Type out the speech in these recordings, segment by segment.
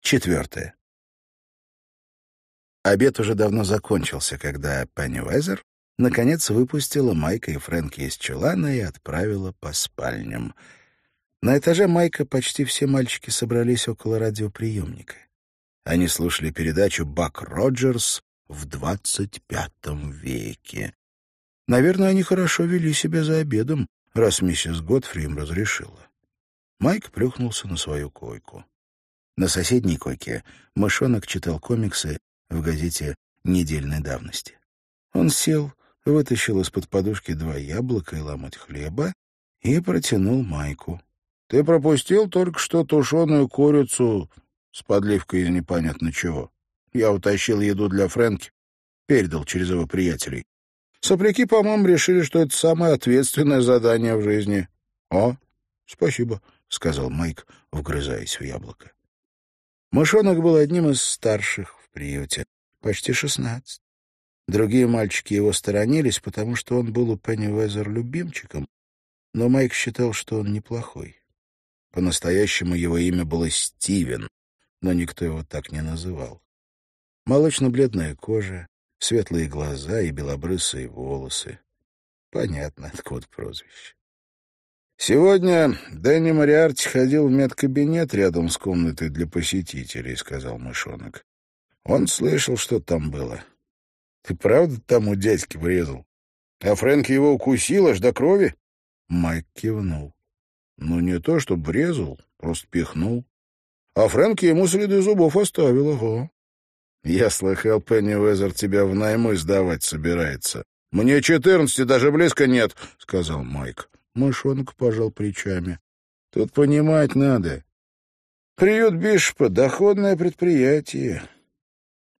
Четвертое. Обед уже давно закончился, когда Пенни Уэзер наконец выпустила Майка и Фрэнки из чулана и отправила по спальням. На этаже Майка почти все мальчики собрались около радиоприемника. Они слушали передачу «Бак Роджерс» в двадцать пятом веке. Наверное, они хорошо вели себя за обедом, раз миссис Годфри им разрешила. Майк плюхнулся на свою койку. На соседней койке мышонок читал комиксы в газете недельной давности. Он сел, вытащил из-под подушки два яблока и ломоть хлеба и протянул Майку. — Ты пропустил только что тушеную курицу с подливкой из непонятно чего. Я утащил еду для Фрэнки, передал через его приятелей. Сопляки, по-моему, решили, что это самое ответственное задание в жизни. — О, спасибо, — сказал Майк, вгрызаясь в яблоко. Мышонок был одним из старших в приюте, почти шестнадцать. Другие мальчики его сторонились, потому что он был у Пенни Уэзер любимчиком, но Майк считал, что он неплохой. По-настоящему его имя было Стивен, но никто его так не называл. Молочно-бледная кожа, светлые глаза и белобрысые волосы. Понятно, откуда прозвище. «Сегодня Дэнни Мариарти ходил в медкабинет рядом с комнатой для посетителей», — сказал мышонок. «Он слышал, что там было. Ты правда там у дядьки врезал? А Фрэнки его укусил аж до крови?» Майк кивнул. «Ну, не то, чтобы врезал, просто пихнул. А Фрэнки ему следы зубов оставил, ага. Я слыхал, Пенни Уэзер тебя в наймы сдавать собирается. Мне четырнадцати даже близко нет, — сказал Майк. Мышонок пожал плечами. Тут понимать надо. Приют Бишопа — доходное предприятие.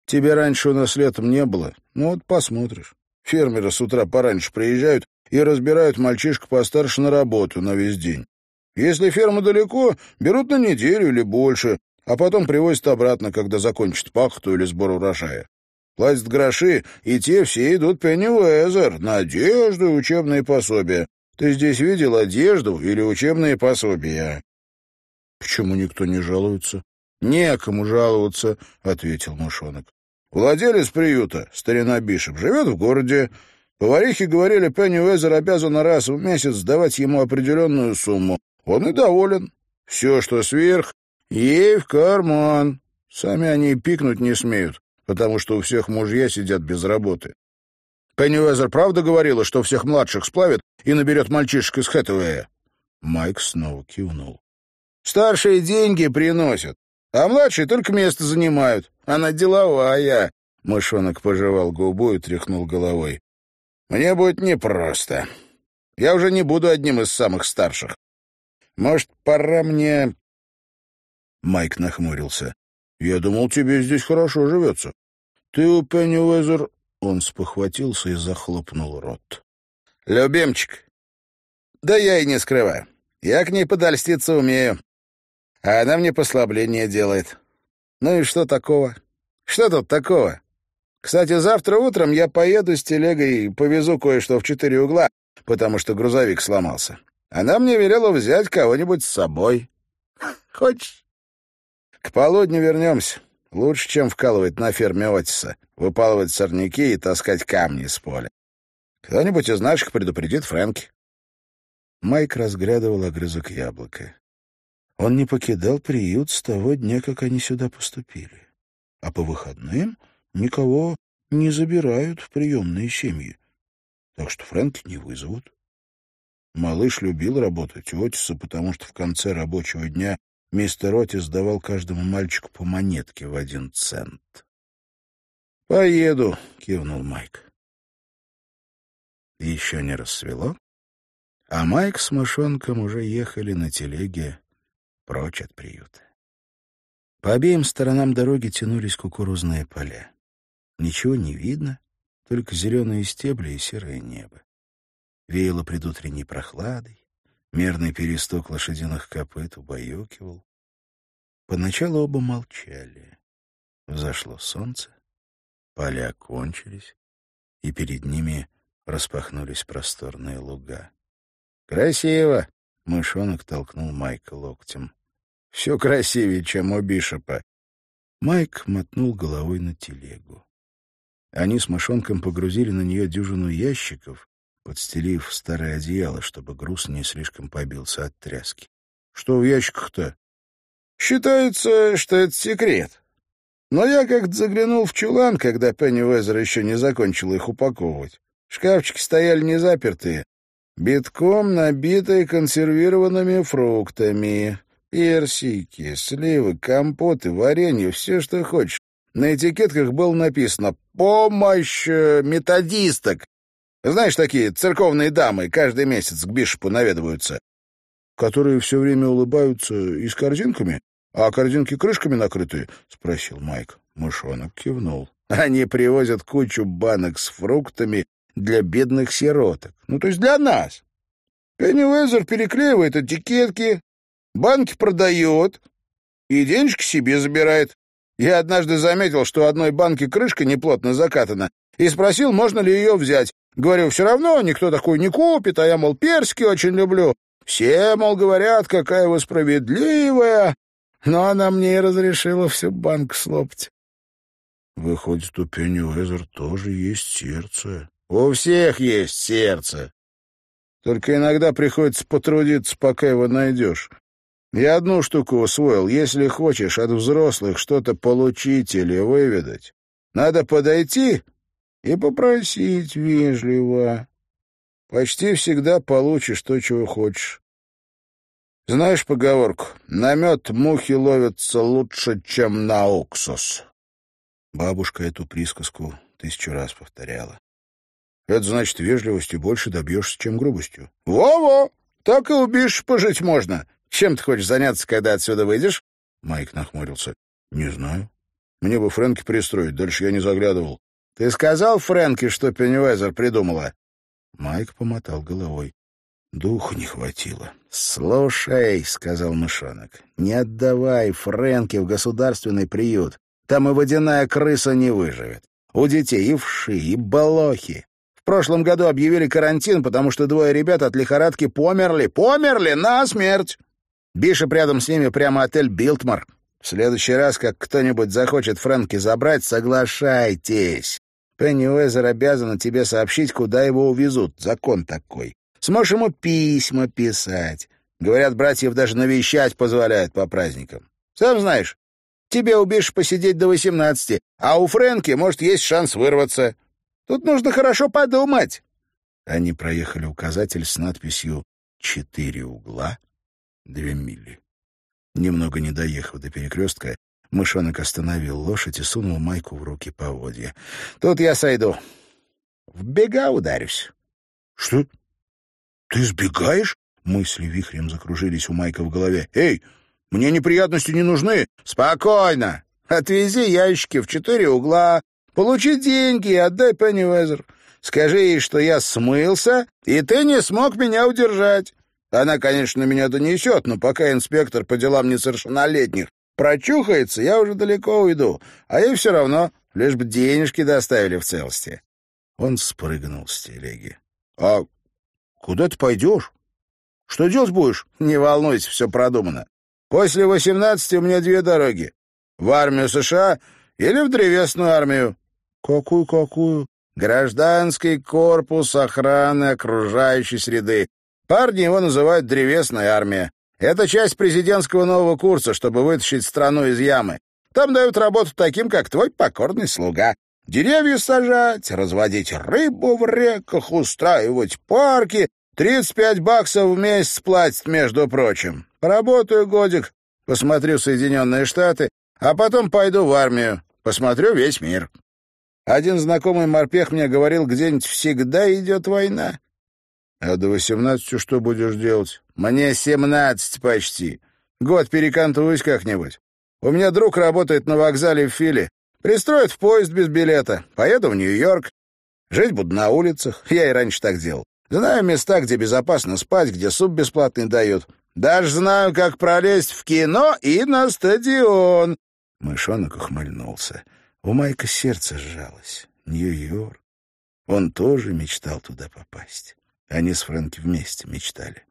Тебе раньше у нас летом не было. Ну вот посмотришь. Фермеры с утра пораньше приезжают и разбирают мальчишку постарше на работу на весь день. Если ферма далеко, берут на неделю или больше, а потом привозят обратно, когда закончат пахту или сбор урожая. Платят гроши, и те все идут Пенни на одежду учебные пособия. Ты здесь видел одежду или учебные пособия?» «Почему никто не жалуется?» «Некому жаловаться», — ответил мышонок. «Владелец приюта, старина Бишоп, живет в городе. Поварихи говорили, Пенни Уэзер обязана раз в месяц сдавать ему определенную сумму. Он и доволен. Все, что сверх, ей в карман. Сами они пикнуть не смеют, потому что у всех мужья сидят без работы. Пенниуэзер правда говорила, что всех младших сплавит и наберет мальчишек из Хэтэуэя?» Майк снова кивнул. «Старшие деньги приносят, а младшие только место занимают. Она деловая». Мышонок пожевал губу и тряхнул головой. «Мне будет непросто. Я уже не буду одним из самых старших. Может, пора мне...» Майк нахмурился. «Я думал, тебе здесь хорошо живется. Ты у Пенниуэзер он спохватился и захлопнул рот. «Любимчик. Да я и не скрываю. Я к ней подольститься умею. А она мне послабление делает. Ну и что такого? Что тут такого? Кстати, завтра утром я поеду с телегой и повезу кое-что в четыре угла, потому что грузовик сломался. Она мне велела взять кого-нибудь с собой. Хочешь? К полудню вернемся. Лучше, чем вкалывать на ферме Отиса, выпалывать сорняки и таскать камни из поля. Кто-нибудь из наших предупредит Фрэнки. Майк разглядывал огрызок яблока. Он не покидал приют с того дня, как они сюда поступили. А по выходным никого не забирают в приемные семьи. Так что Фрэнки не вызовут. Малыш любил работать у Отиса, потому что в конце рабочего дня Мистер Отис давал каждому мальчику по монетке в один цент. «Поеду», — кивнул Майк. Еще не рассвело, а Майк с мышонком уже ехали на телеге прочь от приюта. По обеим сторонам дороги тянулись кукурузные поля. Ничего не видно, только зеленые стебли и серое небо. Веяло предутренней прохладой, Мерный перестук лошадиных копыт убаюкивал. Поначалу оба молчали. Взошло солнце, поля кончились, и перед ними распахнулись просторные луга. «Красиво!» — мышонок толкнул Майка локтем. «Все красивее, чем у Бишопа. Майк мотнул головой на телегу. Они с мошонком погрузили на нее дюжину ящиков, подстелив старое одеяло, чтобы груз не слишком побился от тряски. — Что в ящиках-то? — Считается, что это секрет. Но я как-то заглянул в чулан, когда Пенни Уэзер еще не закончил их упаковывать. Шкафчики стояли не запертые, битком набитые консервированными фруктами. Персики, сливы, компоты, варенье, все, что хочешь. На этикетках было написано «Помощь э, методисток». Знаешь, такие церковные дамы каждый месяц к бишопу наведываются. Которые все время улыбаются и с корзинками? А корзинки крышками накрыты? — спросил Майк. Мышонок кивнул. Они привозят кучу банок с фруктами для бедных сироток. Ну, то есть для нас. Пеннивезер переклеивает этикетки, банки продает и денежки себе забирает. Я однажды заметил, что одной банки крышка неплотно закатана, и спросил, можно ли ее взять. Говорю, все равно никто такой не купит, а я, мол, персики очень люблю. Все, мол, говорят, какая вы справедливая. Но она мне и разрешила всю банку слопать. Выходит, у Пеннивезер тоже есть сердце. У всех есть сердце. Только иногда приходится потрудиться, пока его найдешь. Я одну штуку усвоил. Если хочешь от взрослых что-то получить или выведать, надо подойти и попросить вежливо. Почти всегда получишь то, чего хочешь. Знаешь поговорку «На мед мухи ловятся лучше, чем на уксус». Бабушка эту присказку тысячу раз повторяла. Это значит, вежливостью больше добьешься, чем грубостью. Во-во! Так и убишь пожить можно. Чем ты хочешь заняться, когда отсюда выйдешь? Майк нахмурился. Не знаю. Мне бы Фрэнки пристроить, дальше я не заглядывал. Ты сказал Фрэнки, что Пеннивайзер придумала? Майк помотал головой. Духу не хватило. «Слушай», — сказал мышонок, — «не отдавай Фрэнки в государственный приют. Там и водяная крыса не выживет. У детей и вши, и болохи. В прошлом году объявили карантин, потому что двое ребят от лихорадки померли. Померли на смерть. Бишоп рядом с ними прямо отель «Билтмар». В следующий раз, как кто-нибудь захочет Фрэнки забрать, соглашайтесь. Пенни Уэзер обязана тебе сообщить, куда его увезут. Закон такой. Сможешь ему письма писать. Говорят, братьев даже навещать позволяют по праздникам. Сам знаешь, тебе убишь посидеть до восемнадцати, а у Фрэнки, может, есть шанс вырваться. Тут нужно хорошо подумать. Они проехали указатель с надписью «Четыре угла, две мили». Немного не доехав до перекрестка, мышонок остановил лошадь и сунул майку в руки поводья. «Тут я сойду. В бега ударюсь». «Что? Ты сбегаешь?» Мысли вихрем закружились у Майка в голове. «Эй, мне неприятности не нужны!» «Спокойно! Отвези ящики в четыре угла, Получи деньги и отдай Пенни Уэзер. Скажи ей, что я смылся, и ты не смог меня удержать. Она, конечно, меня донесет, но пока инспектор по делам несовершеннолетних прочухается, я уже далеко уйду, а ей все равно, лишь бы денежки доставили в целости. Он спрыгнул с телеги. — А куда ты пойдешь? Что делать будешь? Не волнуйся, все продумано. После восемнадцати у меня две дороги. В армию США или в древесную армию. Какую-какую? Гражданский корпус охраны окружающей среды. Парни его называют древесная армия. Это часть президентского нового курса, чтобы вытащить страну из ямы. Там дают работу таким, как твой покорный слуга. Деревья сажать, разводить рыбу в реках, устраивать парки. 35 баксов в месяц платят, между прочим. Поработаю годик, посмотрю Соединенные Штаты, а потом пойду в армию, посмотрю весь мир. Один знакомый морпех мне говорил, где-нибудь всегда идет война. А до восемнадцати что будешь делать? Мне семнадцать почти. Год перекантуюсь как-нибудь. У меня друг работает на вокзале в Филе. Пристроят в поезд без билета. Поеду в Нью-Йорк. Жить буду на улицах. Я и раньше так делал. Знаю места, где безопасно спать, где суп бесплатный дают. Даже знаю, как пролезть в кино и на стадион. Мышонок ухмыльнулся. У Майка сердце сжалось. Нью-Йорк. Он тоже мечтал туда попасть. Они с Фрэнки вместе мечтали.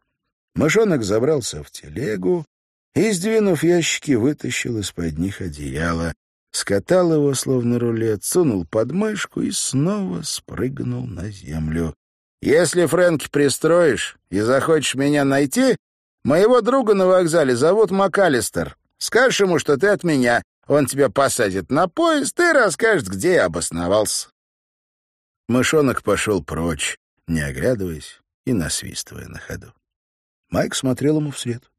Мышонок забрался в телегу и, сдвинув ящики, вытащил из-под них одеяло. скатал его, словно рулет, сунул под мышку и снова спрыгнул на землю. «Если Фрэнки пристроишь и захочешь меня найти, моего друга на вокзале зовут МакАлистер. Скажешь ему, что ты от меня. Он тебя посадит на поезд и расскажет, где я обосновался». Мышонок пошел прочь, не оглядываясь и насвистывая на ходу. Майк смотрел ему вслед.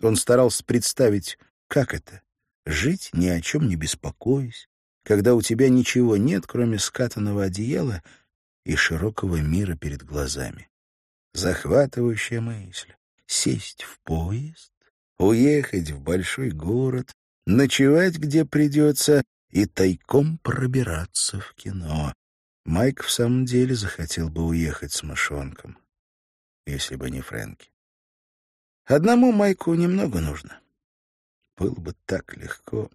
Он старался представить, как это — жить, ни о чем не беспокоясь, когда у тебя ничего нет, кроме скатанного одеяла и широкого мира перед глазами. Захватывающая мысль — сесть в поезд, уехать в большой город, ночевать где придется и тайком пробираться в кино. Майк в самом деле захотел бы уехать с мышонком, если бы не Фрэнки. Одному Майку немного нужно. Было бы так легко.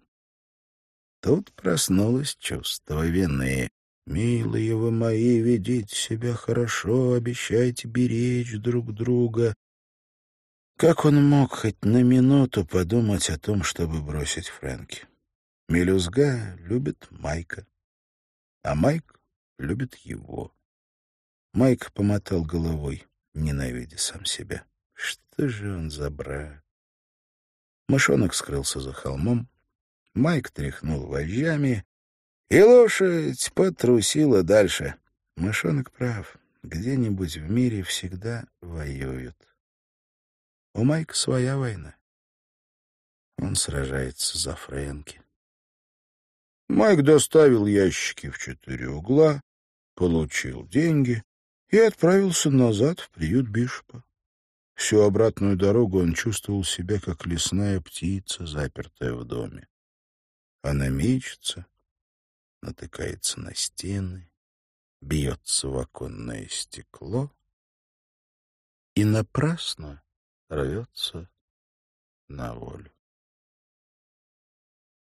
Тут проснулось чувство вины. «Милые вы мои, ведите себя хорошо, обещайте беречь друг друга». Как он мог хоть на минуту подумать о том, чтобы бросить Фрэнки? Мелюзга любит Майка, а Майк любит его. Майк помотал головой, ненавидя сам себя. Что же он за брат? Мышонок скрылся за холмом, Майк тряхнул вожжами, и лошадь потрусила дальше. Мышонок прав. Где-нибудь в мире всегда воюют. У Майка своя война. Он сражается за Фрэнки. Майк доставил ящики в четыре угла, получил деньги и отправился назад в приют Бишопа. Всю обратную дорогу он чувствовал себя, как лесная птица, запертая в доме. Она мечется, натыкается на стены, бьется в оконное стекло и напрасно рвется на волю.